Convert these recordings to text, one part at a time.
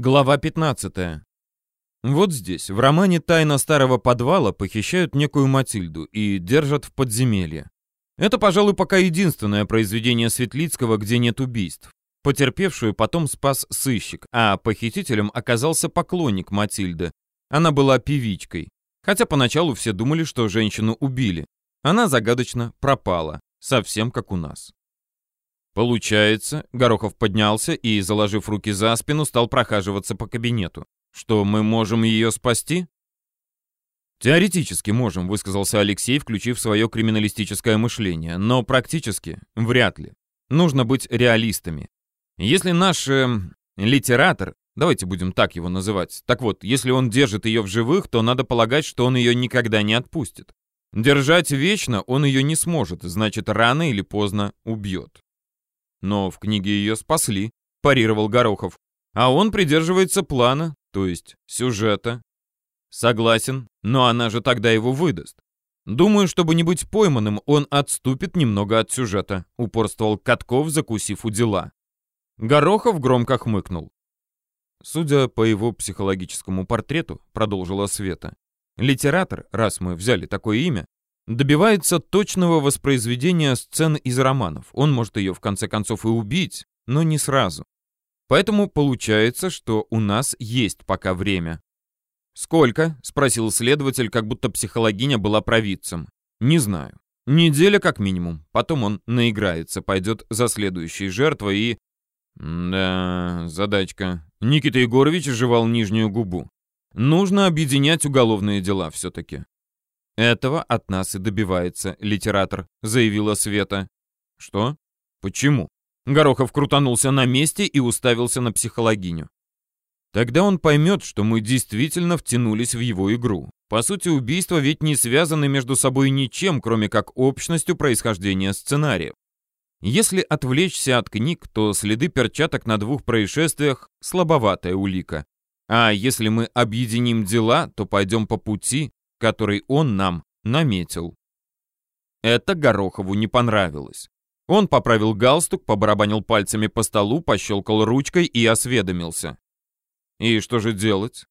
Глава 15. Вот здесь, в романе «Тайна старого подвала» похищают некую Матильду и держат в подземелье. Это, пожалуй, пока единственное произведение Светлицкого, где нет убийств. Потерпевшую потом спас сыщик, а похитителем оказался поклонник Матильды. Она была певичкой. Хотя поначалу все думали, что женщину убили. Она загадочно пропала, совсем как у нас. Получается, Горохов поднялся и, заложив руки за спину, стал прохаживаться по кабинету. Что, мы можем ее спасти? Теоретически можем, высказался Алексей, включив свое криминалистическое мышление, но практически вряд ли. Нужно быть реалистами. Если наш э, литератор, давайте будем так его называть, так вот, если он держит ее в живых, то надо полагать, что он ее никогда не отпустит. Держать вечно он ее не сможет, значит, рано или поздно убьет. Но в книге ее спасли, парировал Горохов. А он придерживается плана, то есть сюжета. Согласен, но она же тогда его выдаст. Думаю, чтобы не быть пойманным, он отступит немного от сюжета, упорствовал Катков, закусив у дела. Горохов громко хмыкнул. Судя по его психологическому портрету, продолжила Света, литератор, раз мы взяли такое имя, добивается точного воспроизведения сцен из романов. Он может ее в конце концов и убить, но не сразу. Поэтому получается, что у нас есть пока время. «Сколько?» — спросил следователь, как будто психологиня была провидцем. «Не знаю. Неделя как минимум. Потом он наиграется, пойдет за следующей жертвой и...» «Да, задачка». Никита Егорович жевал нижнюю губу. «Нужно объединять уголовные дела все-таки. «Этого от нас и добивается литератор», — заявила Света. «Что? Почему?» Горохов крутанулся на месте и уставился на психологиню. Тогда он поймет, что мы действительно втянулись в его игру. По сути, убийства ведь не связаны между собой ничем, кроме как общностью происхождения сценариев. Если отвлечься от книг, то следы перчаток на двух происшествиях – слабоватая улика. А если мы объединим дела, то пойдем по пути, который он нам наметил. Это Горохову не понравилось. Он поправил галстук, побарабанил пальцами по столу, пощелкал ручкой и осведомился. «И что же делать?»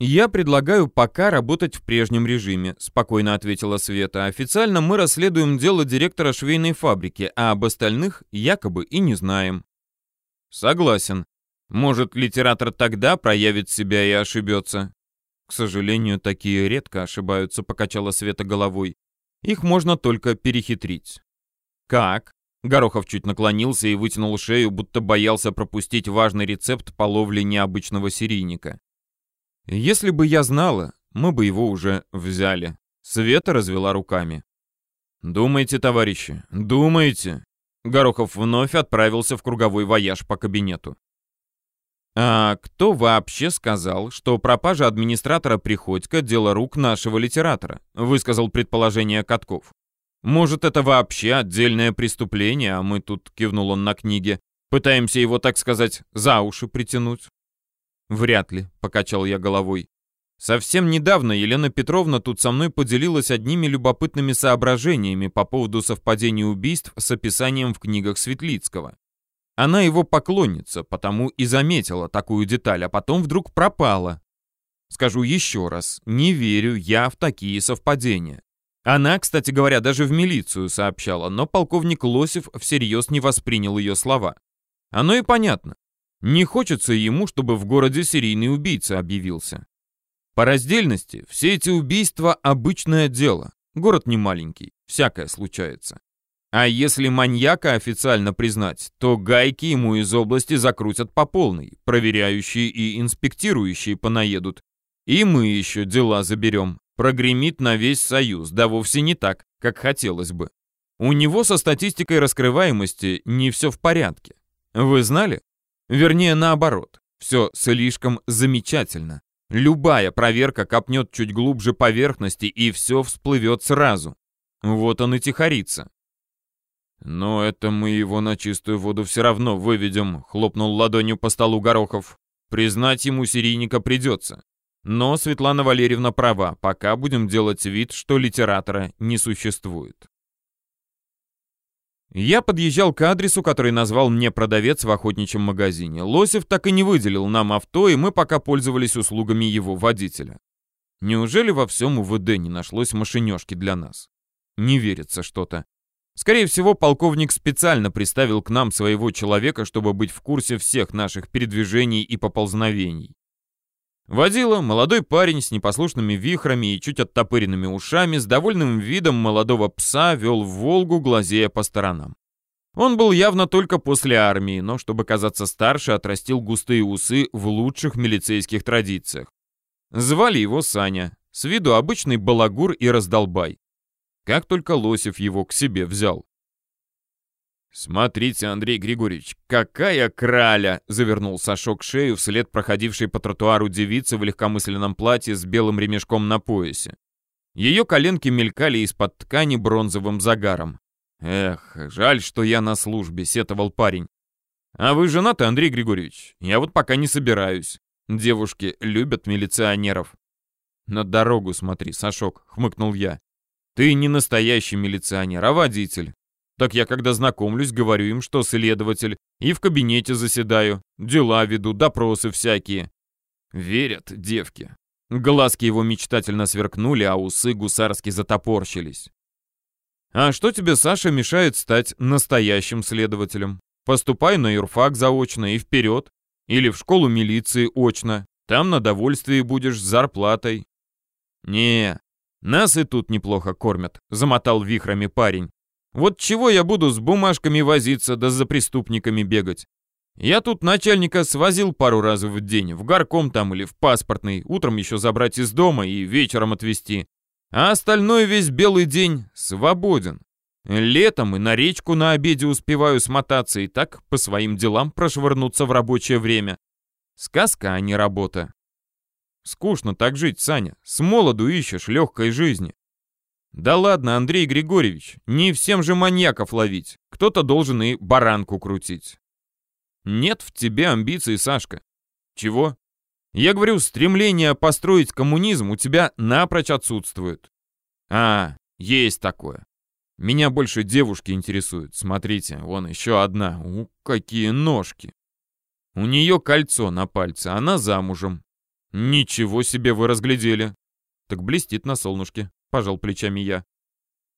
«Я предлагаю пока работать в прежнем режиме», — спокойно ответила Света. «Официально мы расследуем дело директора швейной фабрики, а об остальных якобы и не знаем». «Согласен. Может, литератор тогда проявит себя и ошибется?» К сожалению, такие редко ошибаются, покачала Света головой. Их можно только перехитрить. Как? Горохов чуть наклонился и вытянул шею, будто боялся пропустить важный рецепт по ловле необычного серийника. Если бы я знала, мы бы его уже взяли. Света развела руками. «Думайте, товарищи, думайте!» Горохов вновь отправился в круговой вояж по кабинету. А кто вообще сказал, что пропажа администратора Приходько – дело рук нашего литератора? Высказал предположение Катков. Может, это вообще отдельное преступление, а мы тут, кивнул он на книге, пытаемся его, так сказать, за уши притянуть? Вряд ли, покачал я головой. Совсем недавно Елена Петровна тут со мной поделилась одними любопытными соображениями по поводу совпадения убийств с описанием в книгах Светлицкого. Она его поклонница, потому и заметила такую деталь, а потом вдруг пропала. Скажу еще раз, не верю я в такие совпадения. Она, кстати говоря, даже в милицию сообщала, но полковник Лосев всерьез не воспринял ее слова. Оно и понятно. Не хочется ему, чтобы в городе серийный убийца объявился. По раздельности, все эти убийства – обычное дело. Город не маленький, всякое случается. А если маньяка официально признать, то гайки ему из области закрутят по полной, проверяющие и инспектирующие понаедут. И мы еще дела заберем. Прогремит на весь Союз, да вовсе не так, как хотелось бы. У него со статистикой раскрываемости не все в порядке. Вы знали? Вернее, наоборот. Все слишком замечательно. Любая проверка копнет чуть глубже поверхности, и все всплывет сразу. Вот он и тихорится. «Но это мы его на чистую воду все равно выведем», — хлопнул ладонью по столу Горохов. «Признать ему серийника придется. Но Светлана Валерьевна права, пока будем делать вид, что литератора не существует». Я подъезжал к адресу, который назвал мне продавец в охотничьем магазине. Лосев так и не выделил нам авто, и мы пока пользовались услугами его водителя. Неужели во всем УВД не нашлось машинёшки для нас? Не верится что-то. Скорее всего, полковник специально приставил к нам своего человека, чтобы быть в курсе всех наших передвижений и поползновений. Водила молодой парень с непослушными вихрами и чуть оттопыренными ушами, с довольным видом молодого пса вел в Волгу, глазея по сторонам. Он был явно только после армии, но, чтобы казаться старше, отрастил густые усы в лучших милицейских традициях. Звали его Саня, с виду обычный балагур и раздолбай. Как только Лосев его к себе взял. «Смотрите, Андрей Григорьевич, какая краля!» — завернул Сашок шею вслед проходившей по тротуару девицы в легкомысленном платье с белым ремешком на поясе. Ее коленки мелькали из-под ткани бронзовым загаром. «Эх, жаль, что я на службе», — сетовал парень. «А вы женаты, Андрей Григорьевич? Я вот пока не собираюсь. Девушки любят милиционеров». «На дорогу смотри, Сашок», — хмыкнул я. «Ты не настоящий милиционер, а водитель. Так я, когда знакомлюсь, говорю им, что следователь, и в кабинете заседаю, дела веду, допросы всякие. Верят девки. Глазки его мечтательно сверкнули, а усы гусарски затопорщились. А что тебе, Саша, мешает стать настоящим следователем? Поступай на юрфак заочно и вперед. Или в школу милиции очно. Там на довольствии будешь с зарплатой. Не, нас и тут неплохо кормят, замотал вихрами парень. Вот чего я буду с бумажками возиться да за преступниками бегать? Я тут начальника свозил пару раз в день, в горком там или в паспортный, утром еще забрать из дома и вечером отвезти. А остальной весь белый день свободен. Летом и на речку на обеде успеваю смотаться и так по своим делам прошвырнуться в рабочее время. Сказка, а не работа. Скучно так жить, Саня. С молоду ищешь легкой жизни. Да ладно, Андрей Григорьевич, не всем же маньяков ловить. Кто-то должен и баранку крутить. Нет в тебе амбиций, Сашка. Чего? Я говорю, стремление построить коммунизм у тебя напрочь отсутствует. А, есть такое. Меня больше девушки интересуют. Смотрите, вон еще одна. У, какие ножки. У нее кольцо на пальце, она замужем. Ничего себе вы разглядели. Так блестит на солнышке пожал плечами я.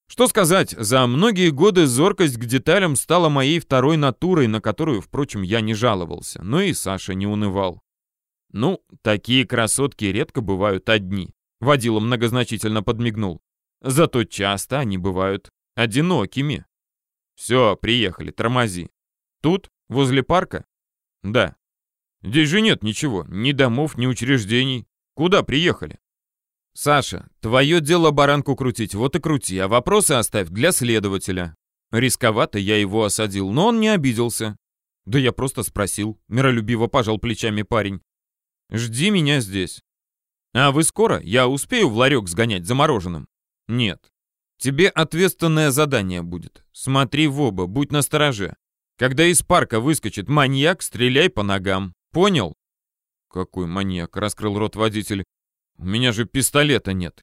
Что сказать, за многие годы зоркость к деталям стала моей второй натурой, на которую, впрочем, я не жаловался, но и Саша не унывал. Ну, такие красотки редко бывают одни. Водила многозначительно подмигнул. Зато часто они бывают одинокими. Все, приехали, тормози. Тут, возле парка? Да. Здесь же нет ничего, ни домов, ни учреждений. Куда приехали? «Саша, твое дело баранку крутить, вот и крути, а вопросы оставь для следователя». Рисковато я его осадил, но он не обиделся. «Да я просто спросил», — миролюбиво пожал плечами парень. «Жди меня здесь». «А вы скоро? Я успею в ларек сгонять замороженным?» «Нет. Тебе ответственное задание будет. Смотри в оба, будь настороже. Когда из парка выскочит маньяк, стреляй по ногам. Понял?» «Какой маньяк?» — раскрыл рот водитель. У меня же пистолета нет.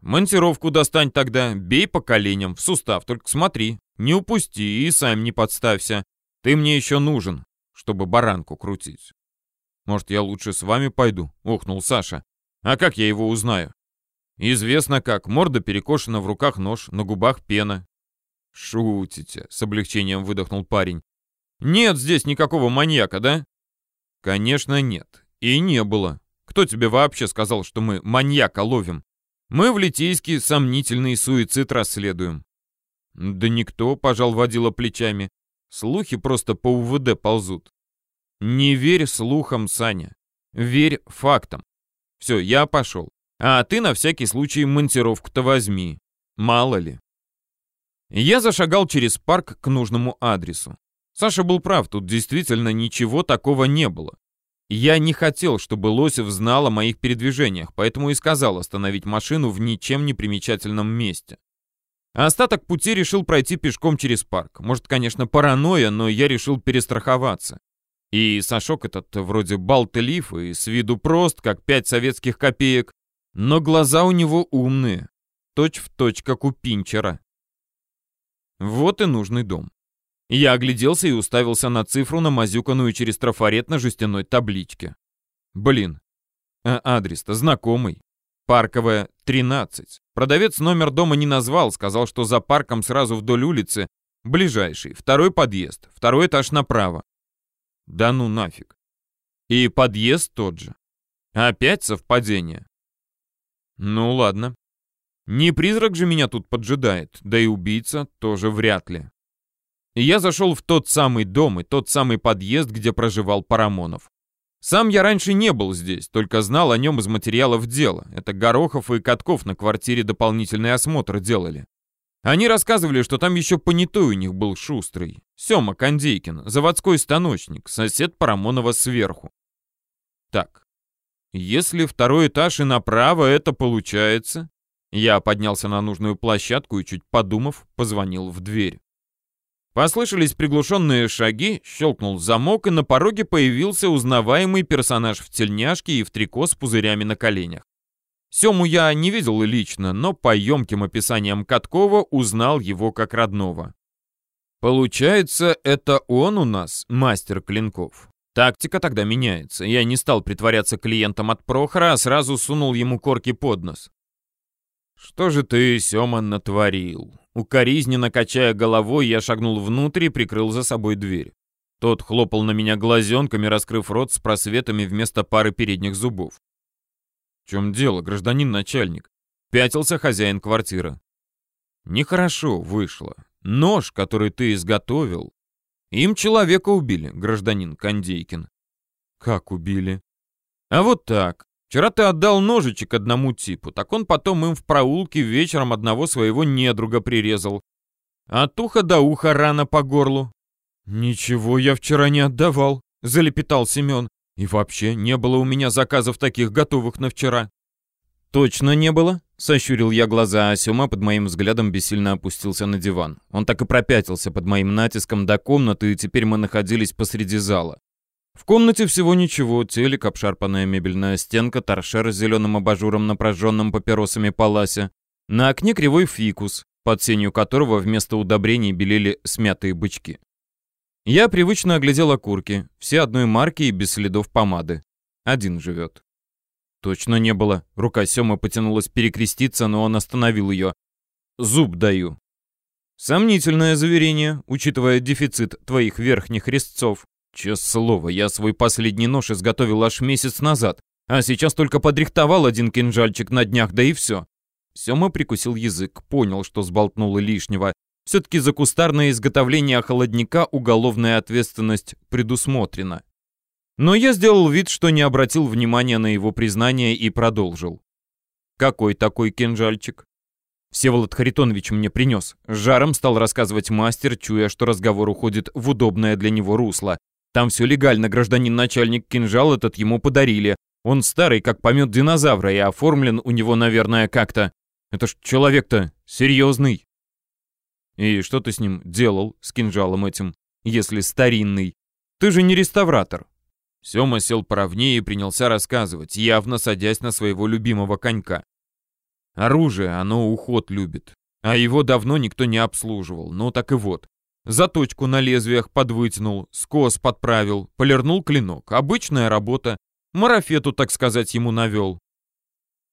Монтировку достань тогда, бей по коленям, в сустав, только смотри, не упусти и сам не подставься. Ты мне еще нужен, чтобы баранку крутить. Может, я лучше с вами пойду? Охнул Саша. А как я его узнаю? Известно как, морда перекошена, в руках нож, на губах пена. Шутите, с облегчением выдохнул парень. Нет здесь никакого маньяка, да? Конечно, нет. И не было. Кто тебе вообще сказал, что мы маньяка ловим? Мы в Литейске сомнительный суицид расследуем». «Да никто», — пожал водила плечами. «Слухи просто по УВД ползут». «Не верь слухам, Саня. Верь фактам. Все, я пошел. А ты на всякий случай монтировку-то возьми. Мало ли». Я зашагал через парк к нужному адресу. Саша был прав, тут действительно ничего такого не было. Я не хотел, чтобы Лосев знал о моих передвижениях, поэтому и сказал остановить машину в ничем не примечательном месте. А остаток пути решил пройти пешком через парк. Может, конечно, паранойя, но я решил перестраховаться. И Сашок этот вроде балт-лиф и с виду прост, как пять советских копеек, но глаза у него умные, точь в точь, как у Пинчера. Вот и нужный дом. Я огляделся и уставился на цифру, намазюканную через трафарет на жестяной табличке. Блин, а адрес-то знакомый. Парковая, 13. Продавец номер дома не назвал, сказал, что за парком сразу вдоль улицы ближайший, второй подъезд, второй этаж направо. Да ну нафиг. И подъезд тот же. Опять совпадение. Ну ладно. Не призрак же меня тут поджидает, да и убийца тоже вряд ли. Я зашел в тот самый дом и тот самый подъезд, где проживал Парамонов. Сам я раньше не был здесь, только знал о нем из материалов дела. Это Горохов и Катков на квартире дополнительный осмотр делали. Они рассказывали, что там еще понятой у них был шустрый. Сема Кондейкин, заводской станочник, сосед Парамонова сверху. Так, если второй этаж и направо, это получается... Я поднялся на нужную площадку и, чуть подумав, позвонил в дверь. Послышались приглушенные шаги, щелкнул замок, и на пороге появился узнаваемый персонаж в тельняшке и в трико с пузырями на коленях. Сему я не видел лично, но по емким описаниям Каткова узнал его как родного. Получается, это он у нас, мастер клинков. Тактика тогда меняется. Я не стал притворяться клиентом от Прохора, а сразу сунул ему корки под нос. «Что же ты, Сёма, натворил?» Укоризненно качая головой, я шагнул внутрь и прикрыл за собой дверь. Тот хлопал на меня глазенками, раскрыв рот с просветами вместо пары передних зубов. «В чем дело, гражданин начальник?» Пятился хозяин квартиры. «Нехорошо вышло. Нож, который ты изготовил, им человека убили, гражданин Кондейкин». «Как убили?» «А вот так. Вчера ты отдал ножичек одному типу, так он потом им в проулке вечером одного своего недруга прирезал. От уха до уха рана по горлу. «Ничего я вчера не отдавал», — залепетал Семен. «И вообще, не было у меня заказов таких готовых на вчера». «Точно не было?» — сощурил я глаза, а Сёма под моим взглядом бессильно опустился на диван. Он так и пропятился под моим натиском до комнаты, и теперь мы находились посреди зала. В комнате всего ничего, телек, обшарпанная мебельная стенка, торшер с зеленым абажуром на прожженном папиросами паласе. На окне кривой фикус, под сенью которого вместо удобрений белели смятые бычки. Я привычно оглядел окурки, все одной марки и без следов помады. Один живет. Точно не было. Рука Сёмы потянулась перекреститься, но он остановил ее. Зуб даю. Сомнительное заверение, учитывая дефицит твоих верхних резцов. Честное слово, я свой последний нож изготовил аж месяц назад, а сейчас только подрихтовал один кинжальчик на днях, да и все. Сёма прикусил язык, понял, что сболтнул лишнего. Все-таки за кустарное изготовление холодника уголовная ответственность предусмотрена. Но я сделал вид, что не обратил внимания на его признание и продолжил. «Какой такой кинжальчик?» Всеволод Харитонович мне принес. Жаром стал рассказывать мастер, чуя, что разговор уходит в удобное для него русло. Там все легально, гражданин начальник, кинжал этот ему подарили. Он старый, как помет динозавра, и оформлен у него, наверное, как-то. Это ж человек-то серьезный. И что ты с ним делал, с кинжалом этим, если старинный? Ты же не реставратор. Сёма сел поровнее и принялся рассказывать, явно садясь на своего любимого конька. Оружие, оно уход любит. А его давно никто не обслуживал. Ну так и вот. Заточку на лезвиях подвытянул, скос подправил, полирнул клинок. Обычная работа. Марафету, так сказать, ему навел.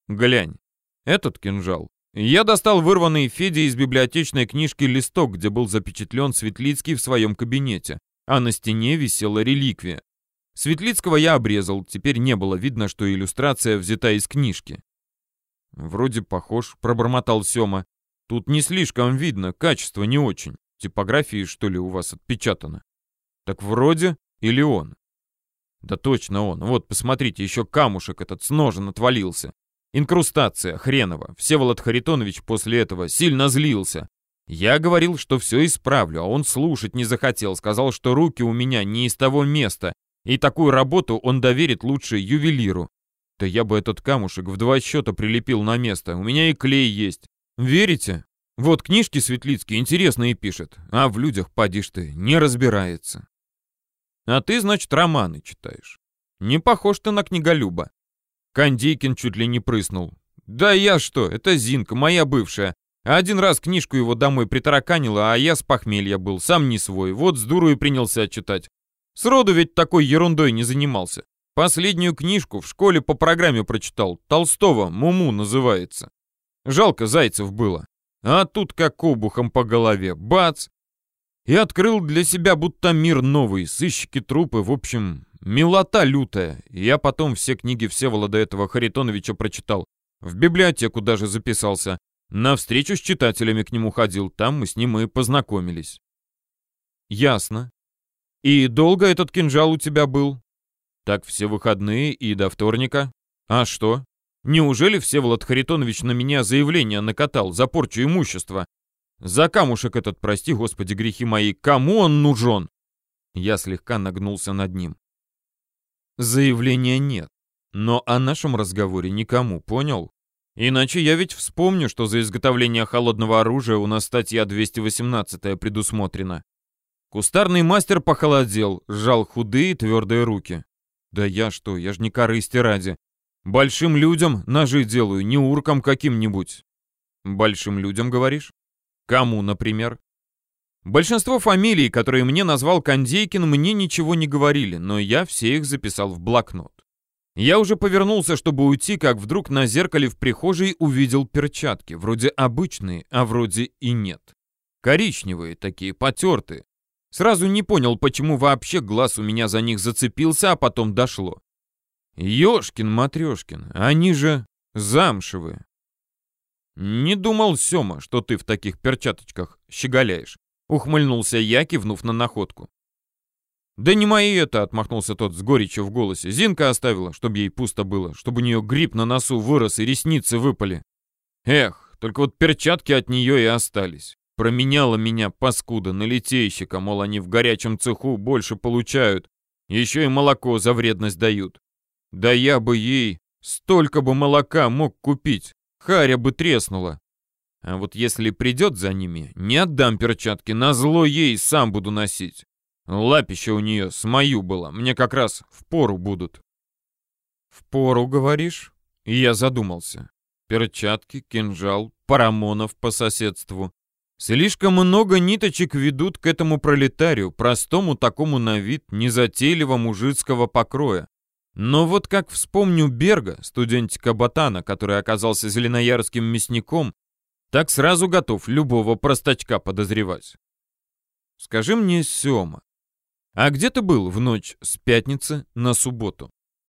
Глянь, этот кинжал. Я достал вырванный Феде из библиотечной книжки листок, где был запечатлен Светлицкий в своем кабинете, а на стене висела реликвия. Светлицкого я обрезал, теперь не было видно, что иллюстрация взята из книжки. «Вроде похож», — пробормотал Сёма. «Тут не слишком видно, качество не очень». Типографии, что ли, у вас отпечатано? Так вроде или он? Да точно он. Вот, посмотрите, еще камушек этот с ножен отвалился. Инкрустация, хреново. Всеволод Харитонович после этого сильно злился. Я говорил, что все исправлю, а он слушать не захотел. Сказал, что руки у меня не из того места, и такую работу он доверит лучше ювелиру. Да я бы этот камушек в два счета прилепил на место. У меня и клей есть. Верите? Вот книжки Светлицкий интересные пишет, а в людях, падишь ты, не разбирается. А ты, значит, романы читаешь. Не похож ты на книголюба. Кондейкин чуть ли не прыснул. Да я что, это Зинка, моя бывшая. Один раз книжку его домой притараканило, а я с похмелья был, сам не свой. Вот с дуру и принялся читать. Сроду ведь такой ерундой не занимался. Последнюю книжку в школе по программе прочитал. Толстого «Муму» называется. Жалко зайцев было. А тут как обухом по голове. Бац! И открыл для себя будто мир новый. Сыщики, трупы, в общем, милота лютая. Я потом все книги Всеволода этого Харитоновича прочитал. В библиотеку даже записался. На встречу с читателями к нему ходил, там мы с ним и познакомились. Ясно. И долго этот кинжал у тебя был? Так все выходные и до вторника. А что? Неужели Всеволод Харитонович на меня заявление накатал за порчу имущества? За камушек этот, прости господи, грехи мои, кому он нужен? Я слегка нагнулся над ним. Заявления нет, но о нашем разговоре никому, понял? Иначе я ведь вспомню, что за изготовление холодного оружия у нас статья 218 предусмотрена. Кустарный мастер похолодел, сжал худые твердые руки. Да я что, я ж не корысти ради. Большим людям ножи делаю, не уркам каким-нибудь. Большим людям, говоришь? Кому, например? Большинство фамилий, которые мне назвал Кондейкин, мне ничего не говорили, но я все их записал в блокнот. Я уже повернулся, чтобы уйти, как вдруг на зеркале в прихожей увидел перчатки. Вроде обычные, а вроде и нет. Коричневые такие, потертые. Сразу не понял, почему вообще глаз у меня за них зацепился, а потом дошло. Ёшкин-матрёшкин, они же замшевые. Не думал, Сёма, что ты в таких перчаточках щеголяешь. Ухмыльнулся я, кивнув на находку. «Да не мои это!» — отмахнулся тот с горечью в голосе. «Зинка оставила, чтобы ей пусто было, чтобы у нее гриб на носу вырос и ресницы выпали. Эх, только вот перчатки от нее и остались. Променяла меня паскуда на литейщика, мол, они в горячем цеху больше получают. Еще и молоко за вредность дают. Да я бы ей столько бы молока мог купить, харя бы треснула. А вот если придет за ними, не отдам перчатки, на зло ей сам буду носить. Лапища у нее с мою было, мне как раз в пору будут. В пору, говоришь? И я задумался. Перчатки, кинжал, парамонов по соседству. Слишком много ниточек ведут к этому пролетарию, простому такому на вид, незатейливо мужицкого покроя. Но вот как вспомню Берга, студентика Ботана, который оказался зеленоярским мясником, так сразу готов любого простачка подозревать. Скажи мне, Сёма, а где ты был в ночь с пятницы на субботу?